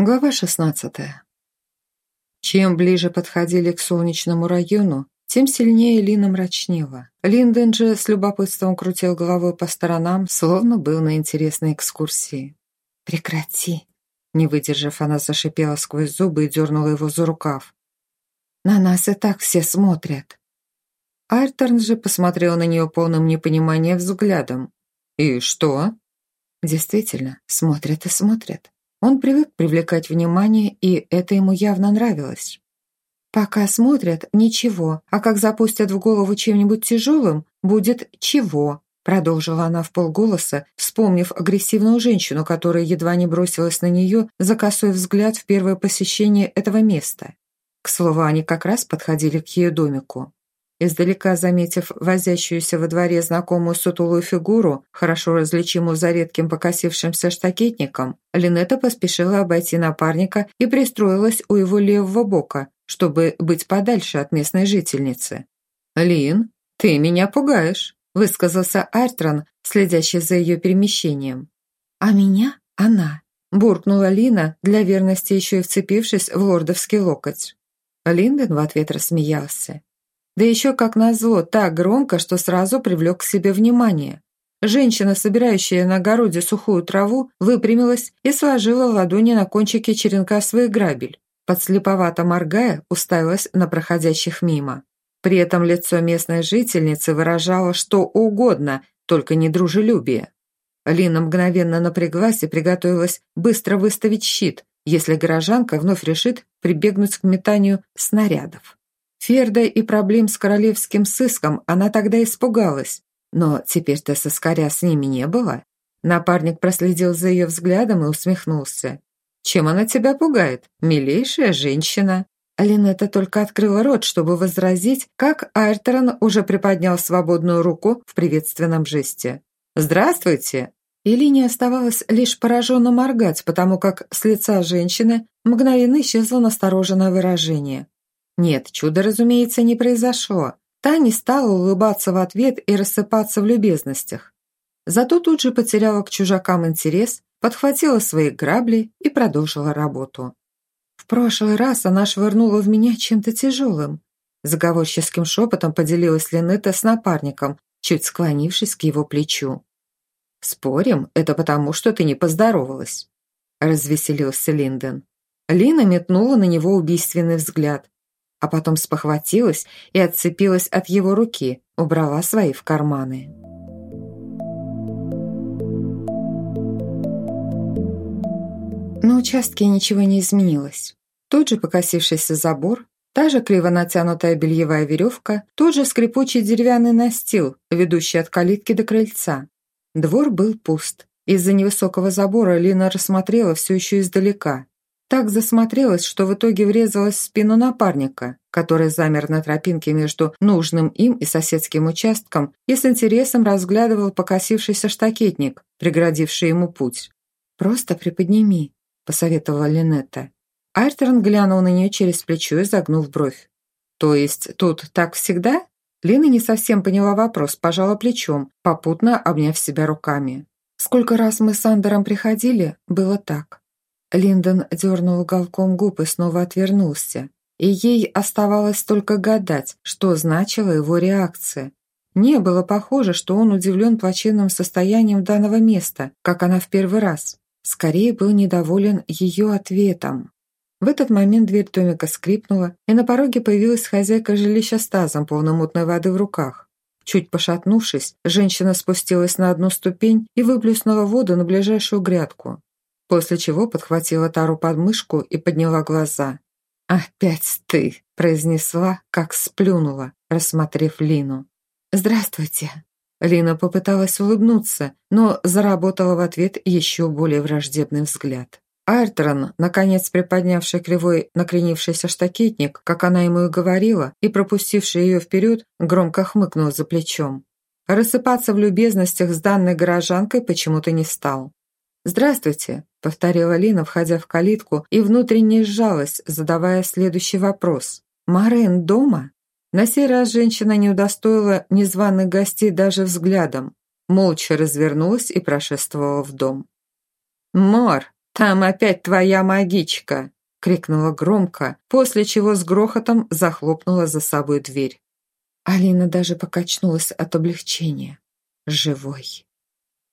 Глава 16. Чем ближе подходили к солнечному району, тем сильнее Лина мрачнела. Линден же с любопытством крутил головой по сторонам, словно был на интересной экскурсии. «Прекрати!» Не выдержав, она зашипела сквозь зубы и дернула его за рукав. «На нас и так все смотрят!» Альтерн же посмотрел на нее полным непонимания взглядом. «И что?» «Действительно, смотрят и смотрят. Он привык привлекать внимание, и это ему явно нравилось. Пока смотрят, ничего, а как запустят в голову чем-нибудь тяжелым, будет чего, продолжила она в полголоса, вспомнив агрессивную женщину, которая едва не бросилась на нее за косой взгляд в первое посещение этого места. К слову, они как раз подходили к ее домику. Издалека заметив возящуюся во дворе знакомую сутулую фигуру, хорошо различимую за редким покосившимся штакетником, Линета поспешила обойти напарника и пристроилась у его левого бока, чтобы быть подальше от местной жительницы. «Лин, ты меня пугаешь», – высказался Артрон, следящий за ее перемещением. «А меня – она», – буркнула Лина, для верности еще и вцепившись в лордовский локоть. Линден в ответ рассмеялся. Да еще, как назло, так громко, что сразу привлек к себе внимание. Женщина, собирающая на огороде сухую траву, выпрямилась и сложила ладони на кончике черенка своих грабель. Подслеповато моргая, уставилась на проходящих мимо. При этом лицо местной жительницы выражало что угодно, только не дружелюбие. Лина мгновенно напряглась и приготовилась быстро выставить щит, если горожанка вновь решит прибегнуть к метанию снарядов. Ферда и проблем с королевским сыском она тогда испугалась, но теперь-то соскаря с ними не было. Напарник проследил за ее взглядом и усмехнулся. «Чем она тебя пугает? Милейшая женщина!» Линетта только открыла рот, чтобы возразить, как Айрторн уже приподнял свободную руку в приветственном жесте. «Здравствуйте!» И Лине оставалось лишь пораженно моргать, потому как с лица женщины мгновенно исчезло настороженное выражение. Нет, чудо, разумеется, не произошло. Та не стала улыбаться в ответ и рассыпаться в любезностях. Зато тут же потеряла к чужакам интерес, подхватила свои грабли и продолжила работу. В прошлый раз она швырнула в меня чем-то тяжелым. Заговорческим шепотом поделилась Линетта с напарником, чуть склонившись к его плечу. «Спорим, это потому, что ты не поздоровалась», – развеселился Линден. Лина метнула на него убийственный взгляд, а потом спохватилась и отцепилась от его руки, убрала свои в карманы. На участке ничего не изменилось. Тот же покосившийся забор, та же криво натянутая бельевая веревка, тот же скрипучий деревянный настил, ведущий от калитки до крыльца. Двор был пуст. Из-за невысокого забора Лина рассмотрела все еще издалека. Так засмотрелась, что в итоге врезалась в спину напарника, который замер на тропинке между нужным им и соседским участком и с интересом разглядывал покосившийся штакетник, преградивший ему путь. «Просто приподними», – посоветовала Линетта. Айртерн глянул на нее через плечо и загнув бровь. «То есть тут так всегда?» Лина не совсем поняла вопрос, пожала плечом, попутно обняв себя руками. «Сколько раз мы с Андером приходили, было так. Линдон дернул уголком губ и снова отвернулся. И ей оставалось только гадать, что значила его реакция. Не было похоже, что он удивлен плачевным состоянием данного места, как она в первый раз. Скорее был недоволен ее ответом. В этот момент дверь домика скрипнула, и на пороге появилась хозяйка жилища с тазом, полным мутной воды в руках. Чуть пошатнувшись, женщина спустилась на одну ступень и выплюснула воду на ближайшую грядку после чего подхватила Тару под мышку и подняла глаза. «Опять ты!» – произнесла, как сплюнула, рассмотрев Лину. «Здравствуйте!» Лина попыталась улыбнуться, но заработала в ответ еще более враждебный взгляд. Айртрон, наконец приподнявший кривой накренившийся штакетник, как она ему и говорила, и пропустивший ее вперед, громко хмыкнул за плечом. Рассыпаться в любезностях с данной горожанкой почему-то не стал. «Здравствуйте», — повторила Лина, входя в калитку, и внутренне сжалась, задавая следующий вопрос. «Марен дома?» На сей раз женщина не удостоила незваных гостей даже взглядом. Молча развернулась и прошествовала в дом. «Мор, «Там опять твоя магичка!» — крикнула громко, после чего с грохотом захлопнула за собой дверь. Алина даже покачнулась от облегчения. «Живой!»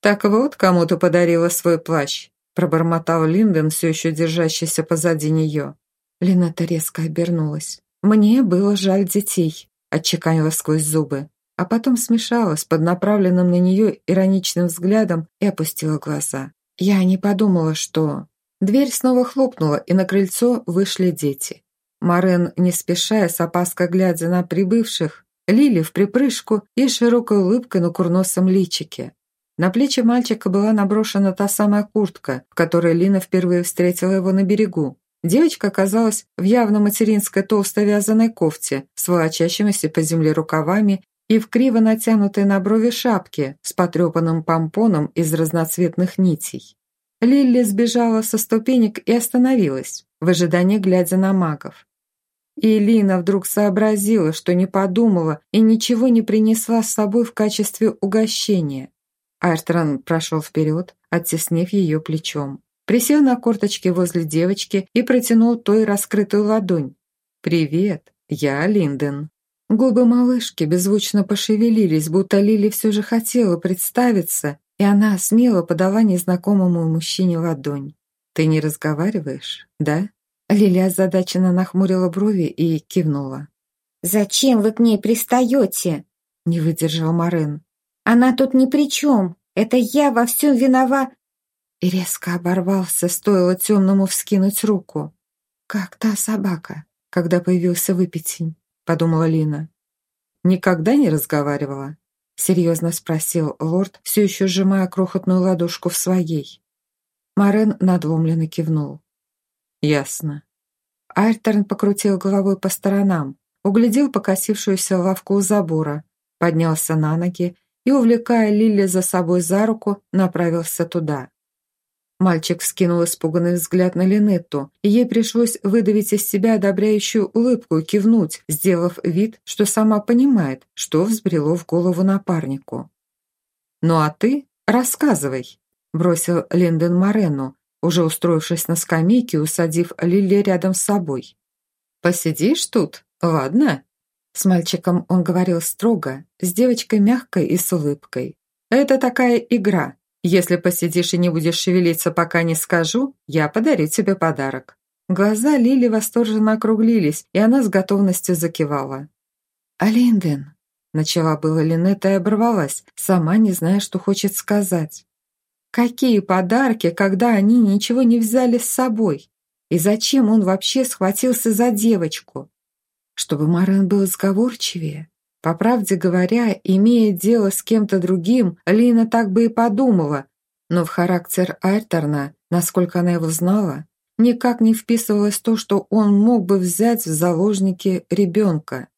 «Так вот, кому ты подарила свой плащ!» — пробормотал Линден, все еще держащийся позади нее. Лината резко обернулась. «Мне было жаль детей», — отчеканила сквозь зубы, а потом смешалась под направленным на нее ироничным взглядом и опустила глаза. Я не подумала, что... Дверь снова хлопнула, и на крыльцо вышли дети. Марен, не спеша, с опаской глядя на прибывших, Лили в припрыжку и широкой улыбкой на курносом личике. На плечи мальчика была наброшена та самая куртка, в которой Лина впервые встретила его на берегу. Девочка оказалась в явно материнской толстой вязаной кофте с волочащимися по земле рукавами и в криво натянутой на брови шапке с потрепанным помпоном из разноцветных нитей. Лилли сбежала со ступенек и остановилась, в ожидании глядя на магов. И Лина вдруг сообразила, что не подумала и ничего не принесла с собой в качестве угощения. Айртран прошел вперед, оттеснив ее плечом присел на корточки возле девочки и протянул той раскрытую ладонь. «Привет, я Линден». Губы малышки беззвучно пошевелились, будто Лили все же хотела представиться, и она смело подала незнакомому мужчине ладонь. «Ты не разговариваешь, да?» Лили озадаченно нахмурила брови и кивнула. «Зачем вы к ней пристаете?» не выдержал Марен. «Она тут ни при чем. Это я во всем виноват и резко оборвался, стоило темному вскинуть руку. «Как та собака, когда появился выпятень», — подумала Лина. «Никогда не разговаривала?» — серьезно спросил лорд, все еще сжимая крохотную ладошку в своей. Марен надломленно кивнул. «Ясно». Альтерн покрутил головой по сторонам, углядел покосившуюся лавку у забора, поднялся на ноги и, увлекая Лили за собой за руку, направился туда. Мальчик вскинул испуганный взгляд на Линетту, и ей пришлось выдавить из себя одобряющую улыбку и кивнуть, сделав вид, что сама понимает, что взбрело в голову напарнику. «Ну а ты рассказывай», – бросил Линден Морену, уже устроившись на скамейке усадив Лили рядом с собой. «Посидишь тут? Ладно». С мальчиком он говорил строго, с девочкой мягкой и с улыбкой. «Это такая игра, если посидишь и не будешь шевелиться, пока не скажу, я подарю тебе подарок». Глаза Лили восторженно округлились, и она с готовностью закивала. «Алинден», — начала было Линетта и оборвалась, сама не зная, что хочет сказать. «Какие подарки, когда они ничего не взяли с собой? И зачем он вообще схватился за девочку? Чтобы Марен был сговорчивее? По правде говоря, имея дело с кем-то другим, Лина так бы и подумала, но в характер Альтерна, насколько она его знала, никак не вписывалось то, что он мог бы взять в заложники ребенка.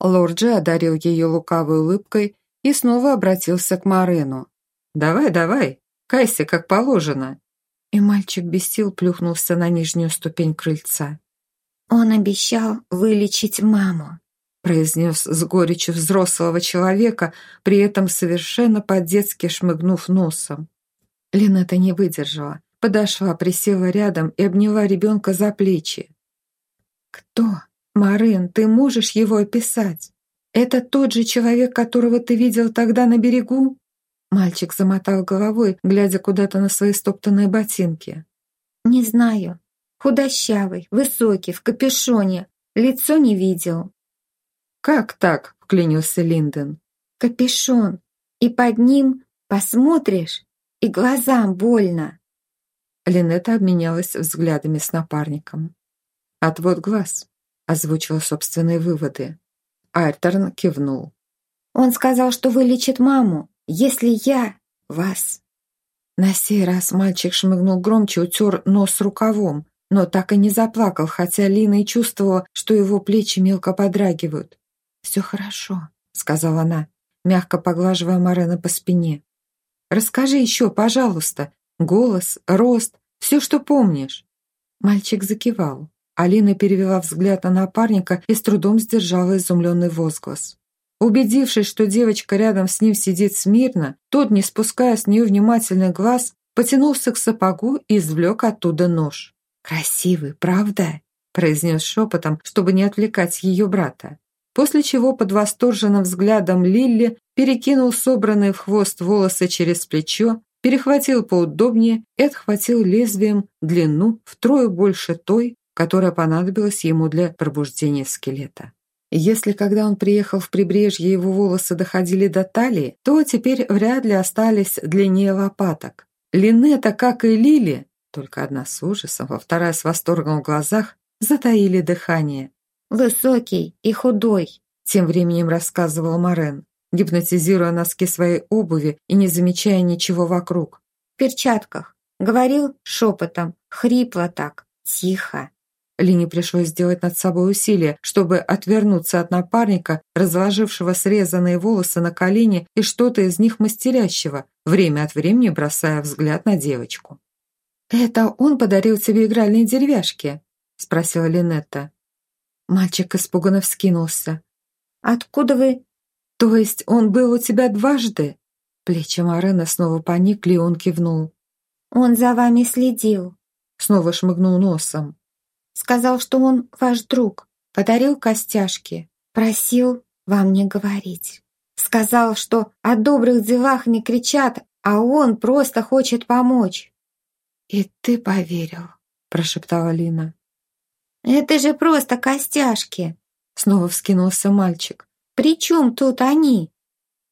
Лорджи одарил ее лукавой улыбкой и снова обратился к Марену. «Давай, давай, кайся, как положено». И мальчик без сил плюхнулся на нижнюю ступень крыльца. «Он обещал вылечить маму», произнес с горечью взрослого человека, при этом совершенно по-детски шмыгнув носом. Линета не выдержала, подошла, присела рядом и обняла ребенка за плечи. «Кто? Марин, ты можешь его описать? Это тот же человек, которого ты видел тогда на берегу?» Мальчик замотал головой, глядя куда-то на свои стоптанные ботинки. «Не знаю. Худощавый, высокий, в капюшоне. Лицо не видел. «Как так?» – вклинился Линден. «Капюшон, и под ним посмотришь, и глазам больно». Линетта обменялась взглядами с напарником. «Отвод глаз», – озвучила собственные выводы. Альтерн кивнул. «Он сказал, что вылечит маму, если я вас». На сей раз мальчик шмыгнул громче, утер нос рукавом, но так и не заплакал, хотя Лина и чувствовала, что его плечи мелко подрагивают. «Все хорошо», — сказала она, мягко поглаживая Марена по спине. «Расскажи еще, пожалуйста. Голос, рост, все, что помнишь». Мальчик закивал. Алина перевела взгляд на напарника и с трудом сдержала изумленный возглас. Убедившись, что девочка рядом с ним сидит смирно, тот, не спуская с нее внимательный глаз, потянулся к сапогу и извлек оттуда нож. «Красивый, правда?» – произнес шепотом, чтобы не отвлекать ее брата. После чего под восторженным взглядом Лилли перекинул собранные в хвост волосы через плечо, перехватил поудобнее и отхватил лезвием длину втрое больше той, которая понадобилась ему для пробуждения скелета. Если когда он приехал в прибрежье его волосы доходили до талии, то теперь вряд ли остались длиннее лопаток. Линета, как и Лили, только одна с ужасом, а вторая с восторгом в глазах, затаили дыхание. «Высокий и худой», — тем временем рассказывал Морен, гипнотизируя носки своей обуви и не замечая ничего вокруг. «В перчатках. Говорил шепотом, хрипло так, тихо. Лине пришлось сделать над собой усилие, чтобы отвернуться от напарника, разложившего срезанные волосы на колени и что-то из них мастерящего, время от времени бросая взгляд на девочку. «Это он подарил тебе игральные деревяшки?» – спросила Линетта. Мальчик испуганно вскинулся. «Откуда вы...» «То есть он был у тебя дважды?» Плечи Марена снова поникли, и он кивнул. «Он за вами следил», — снова шмыгнул носом. Сказал, что он ваш друг, подарил костяшки, просил вам не говорить. Сказал, что о добрых делах не кричат, а он просто хочет помочь. «И ты поверил», – прошептала Лина. «Это же просто костяшки!» Снова вскинулся мальчик. «При чем тут они?»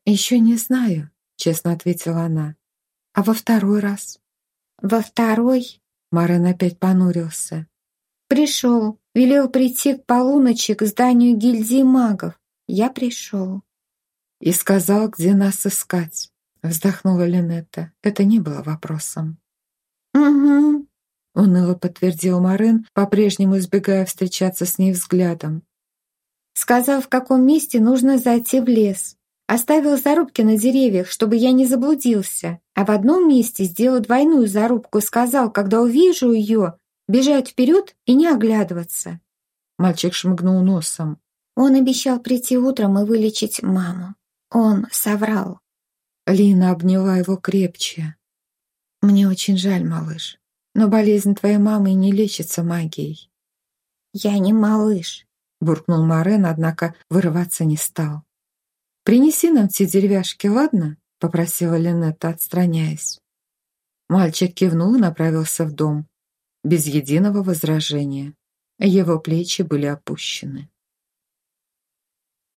«Еще не знаю», – честно ответила она. «А во второй раз?» «Во второй?» Марен опять понурился. Пришел, велел прийти к полуночи к зданию гильдии магов. Я пришел. И сказал, где нас искать. Вздохнула Линетта. Это не было вопросом. «Угу», — уныло подтвердил Марин, по-прежнему избегая встречаться с ней взглядом. «Сказал, в каком месте нужно зайти в лес. Оставил зарубки на деревьях, чтобы я не заблудился. А в одном месте сделал двойную зарубку сказал, когда увижу ее, Бежать вперед и не оглядываться. Мальчик шмыгнул носом. Он обещал прийти утром и вылечить маму. Он соврал. Лина обняла его крепче. «Мне очень жаль, малыш, но болезнь твоей мамы не лечится магией». «Я не малыш», — буркнул Морен, однако вырываться не стал. «Принеси нам те деревяшки, ладно?» — попросила Линетта, отстраняясь. Мальчик кивнул и направился в дом без единого возражения. Его плечи были опущены.